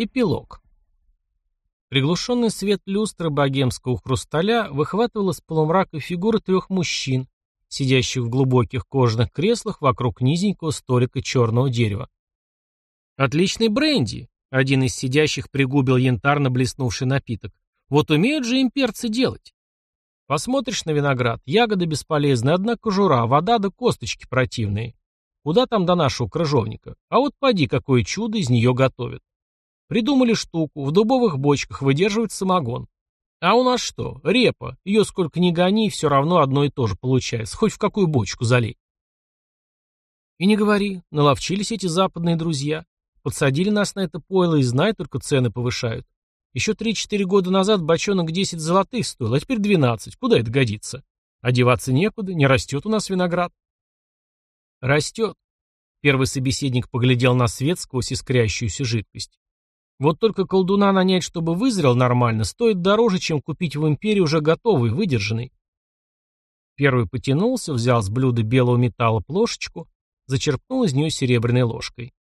Эпилог. Приглушенный свет люстры богемского хрусталя выхватывал из полумрака фигуры трех мужчин, сидящих в глубоких кожаных креслах вокруг низенького столика черного дерева. «Отличный бренди!» — один из сидящих пригубил янтарно блеснувший напиток. «Вот умеют же имперцы делать!» Посмотришь на виноград, ягоды бесполезны, одна кожура, вода да косточки противные. Куда там до нашего крыжовника? А вот поди, какое чудо из нее готовят. Придумали штуку, в дубовых бочках выдерживать самогон. А у нас что? Репа. Ее сколько ни гони, все равно одно и то же получается. Хоть в какую бочку залей. И не говори, наловчились эти западные друзья. Подсадили нас на это пойло и, знай, только цены повышают. Еще 3-4 года назад бочонок 10 золотых стоил, а теперь 12. Куда это годится? Одеваться некуда, не растет у нас виноград. Растет. Первый собеседник поглядел на свет сквозь искрящуюся жидкость. Вот только колдуна нанять, чтобы вызрел нормально, стоит дороже, чем купить в империи уже готовый, выдержанный. Первый потянулся, взял с блюда белого металла плошечку, зачерпнул из нее серебряной ложкой.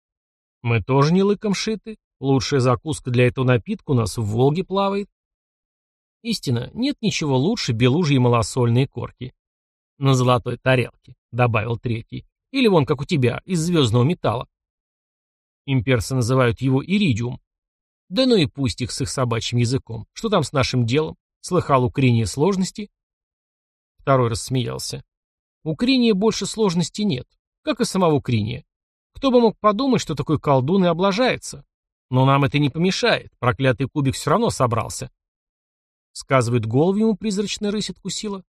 Мы тоже не лыком шиты. Лучшая закуска для этого напитка у нас в Волге плавает. Истина, нет ничего лучше белужьей малосольной корки. На золотой тарелке, добавил третий. Или вон, как у тебя, из звездного металла. Имперцы называют его иридиум. Да ну и пусть их с их собачьим языком. Что там с нашим делом? Слыхал у Криния сложности? Второй рассмеялся. У Криния больше сложностей нет, как и самого Криния. Кто бы мог подумать, что такой колдун и облажается? Но нам это не помешает, проклятый кубик все равно собрался. Сказывает, голову ему призрачная рысь откусила.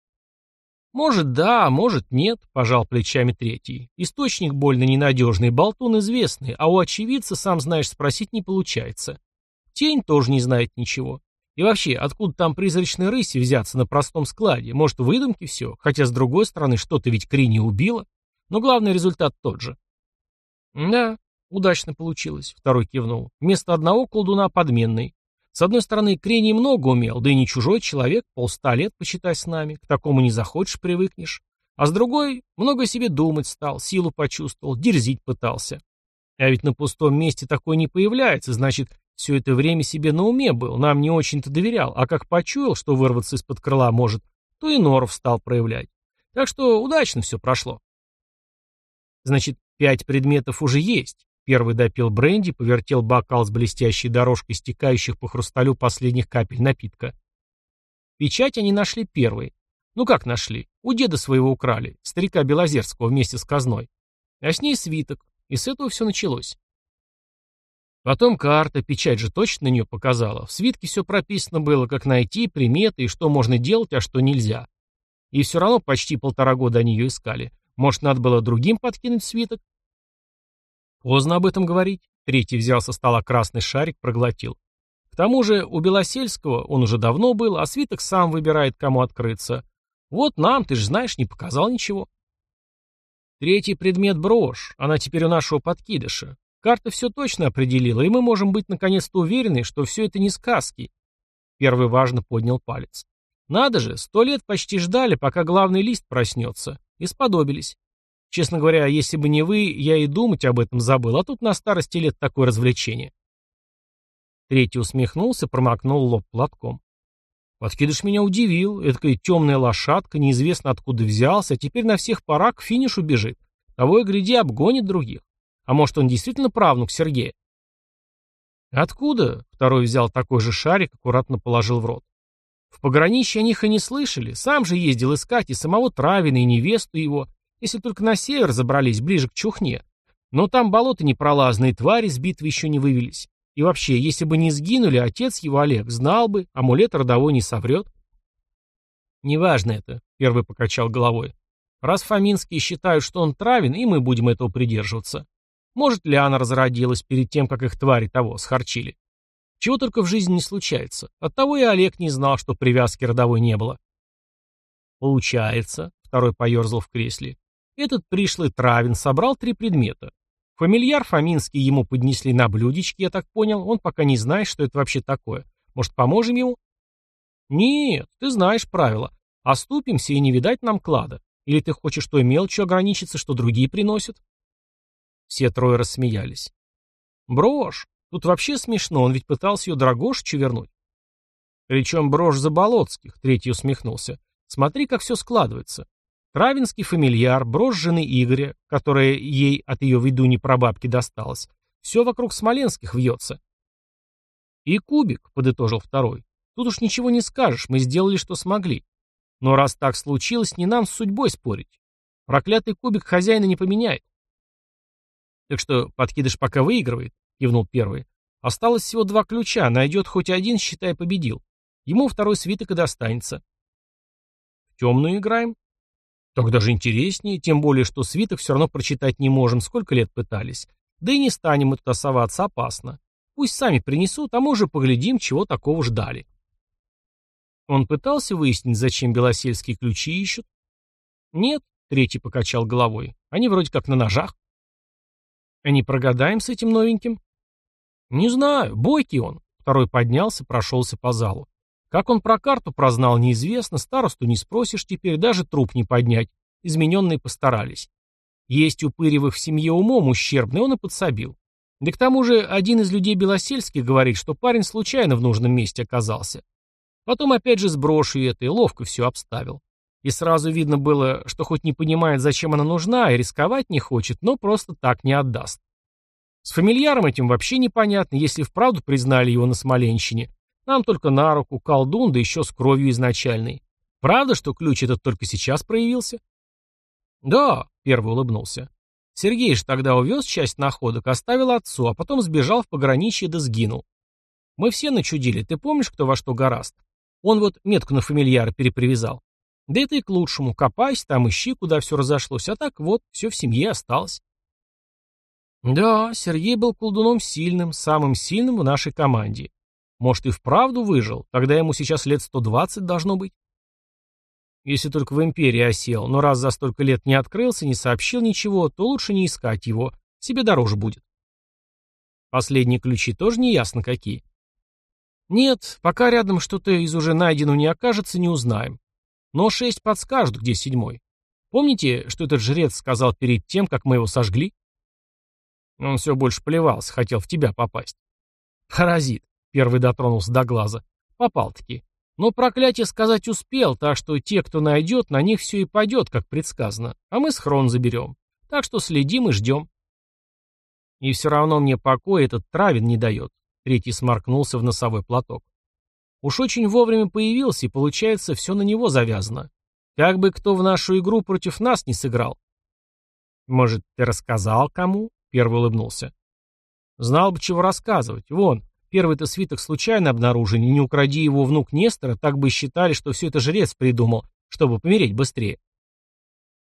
Может, да, может, нет, пожал плечами третий. Источник больно ненадежный, болтун известный, а у очевидца, сам знаешь, спросить не получается. Тень тоже не знает ничего. И вообще, откуда там призрачной рыси взяться на простом складе? Может, выдумки все? Хотя, с другой стороны, что-то ведь Крини убило. Но главный результат тот же. Да, удачно получилось, второй кивнул. Вместо одного колдуна подменный. С одной стороны, Крени много умел, да и не чужой человек, полста лет, почитай с нами, к такому не захочешь, привыкнешь. А с другой, много себе думать стал, силу почувствовал, дерзить пытался. А ведь на пустом месте такой не появляется, значит, все это время себе на уме был, нам не очень-то доверял, а как почуял, что вырваться из-под крыла может, то и норов стал проявлять. Так что удачно все прошло. Значит, пять предметов уже есть. Первый допил бренди, повертел бокал с блестящей дорожкой стекающих по хрусталю последних капель напитка. Печать они нашли первой. Ну как нашли? У деда своего украли, старика Белозерского вместе с казной. А с ней свиток, и с этого все началось. Потом карта, печать же точно на нее показала. В свитке все прописано было, как найти, приметы и что можно делать, а что нельзя. И все равно почти полтора года они ее искали. Может, надо было другим подкинуть свиток? Поздно об этом говорить. Третий взял со стола красный шарик, проглотил. К тому же у Белосельского он уже давно был, а свиток сам выбирает, кому открыться. Вот нам, ты же знаешь, не показал ничего. Третий предмет — брошь. Она теперь у нашего подкидыша. Карта все точно определила, и мы можем быть наконец-то уверены, что все это не сказки. Первый важно поднял палец. Надо же, сто лет почти ждали, пока главный лист проснется. И сподобились. Честно говоря, если бы не вы, я и думать об этом забыл, а тут на старости лет такое развлечение. Третий усмехнулся, промокнул лоб платком. Подкидыш меня удивил, эдакая темная лошадка, неизвестно откуда взялся, а теперь на всех парах к финишу бежит. Того и гляди, обгонит других. А может, он действительно правнук Сергея? Откуда? Второй взял такой же шарик, аккуратно положил в рот. В пограничье о них и не слышали. Сам же ездил искать и самого Травина, и невесту его, если только на север забрались, ближе к Чухне. Но там болота непролазные, твари с битвы еще не вывелись. И вообще, если бы не сгинули, отец его, Олег, знал бы, амулет родовой не соврет. Неважно это, первый покачал головой. Раз Фоминские считают, что он травен, и мы будем этого придерживаться. Может, Лиана разродилась перед тем, как их твари того схорчили. Чего только в жизни не случается. Оттого и Олег не знал, что привязки родовой не было. Получается, второй поерзал в кресле, этот пришлый Травин собрал три предмета. Фамильяр Фоминский ему поднесли на блюдечке, я так понял. Он пока не знает, что это вообще такое. Может, поможем ему? Нет, ты знаешь правила. Оступимся и не видать нам клада. Или ты хочешь той мелочью ограничиться, что другие приносят? Все трое рассмеялись. Брошь. Тут вообще смешно, он ведь пытался ее Драгошичу вернуть. Причем брошь Заболоцких, третий усмехнулся. Смотри, как все складывается. Травинский фамильяр, брошь жены Игоря, которая ей от ее ведуни прабабки досталась. Все вокруг Смоленских вьется. И кубик, подытожил второй. Тут уж ничего не скажешь, мы сделали, что смогли. Но раз так случилось, не нам с судьбой спорить. Проклятый кубик хозяина не поменяет. Так что подкидыш пока выигрывает, кивнул первый. Осталось всего два ключа, найдет хоть один, считай, победил. Ему второй свиток и достанется. В темную играем? Так даже интереснее, тем более, что свиток все равно прочитать не можем, сколько лет пытались. Да и не станем мы тут оставаться, опасно. Пусть сами принесут, а мы уже поглядим, чего такого ждали. Он пытался выяснить, зачем белосельские ключи ищут? Нет, третий покачал головой. Они вроде как на ножах. А не прогадаем с этим новеньким? Не знаю, бойкий он. Второй поднялся, прошелся по залу. Как он про карту прознал, неизвестно, старосту не спросишь теперь, даже труп не поднять. Измененные постарались. Есть у Пыревых в семье умом ущербный, он и подсобил. Да к тому же один из людей Белосельских говорит, что парень случайно в нужном месте оказался. Потом опять же с брошью этой ловко все обставил. И сразу видно было, что хоть не понимает, зачем она нужна, и рисковать не хочет, но просто так не отдаст. С фамильяром этим вообще непонятно, если вправду признали его на Смоленщине, нам только на руку, колдун, да еще с кровью изначальной. Правда, что ключ этот только сейчас проявился? Да, первый улыбнулся. Сергей же тогда увез часть находок, оставил отцу, а потом сбежал в пограничье да сгинул. Мы все начудили, ты помнишь, кто во что гораст? Он вот метку на фамильяра перепривязал. Да это и к лучшему, копайся там, ищи, куда все разошлось, а так вот, все в семье осталось. Да, Сергей был колдуном сильным, самым сильным в нашей команде. Может, и вправду выжил? Тогда ему сейчас лет 120 должно быть. Если только в империи осел, но раз за столько лет не открылся, не сообщил ничего, то лучше не искать его, себе дороже будет. Последние ключи тоже не ясно какие. Нет, пока рядом что-то из уже найденного не окажется, не узнаем. Но шесть подскажут, где седьмой. Помните, что этот жрец сказал перед тем, как мы его сожгли? Он все больше плевался, хотел в тебя попасть. Паразит. Первый дотронулся до глаза. Попал-таки. Но проклятие сказать успел, так что те, кто найдет, на них все и пойдет, как предсказано. А мы схрон заберем. Так что следим и ждем. И все равно мне покоя этот травин не дает. Третий сморкнулся в носовой платок. Уж очень вовремя появился, и получается, все на него завязано. Как бы кто в нашу игру против нас не сыграл. Может, ты рассказал кому? Первый улыбнулся. Знал бы, чего рассказывать. Вон, Первый-то свиток случайно обнаружен, и не укради его внук Нестора, так бы считали, что все это жрец придумал, чтобы помереть быстрее.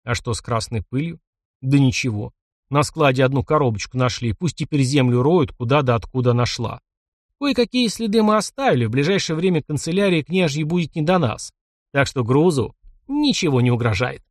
А что с красной пылью? Да ничего. На складе одну коробочку нашли, пусть теперь землю роют, куда да откуда нашла. Кое-какие следы мы оставили, в ближайшее время канцелярия княжьей будет не до нас. Так что грузу ничего не угрожает.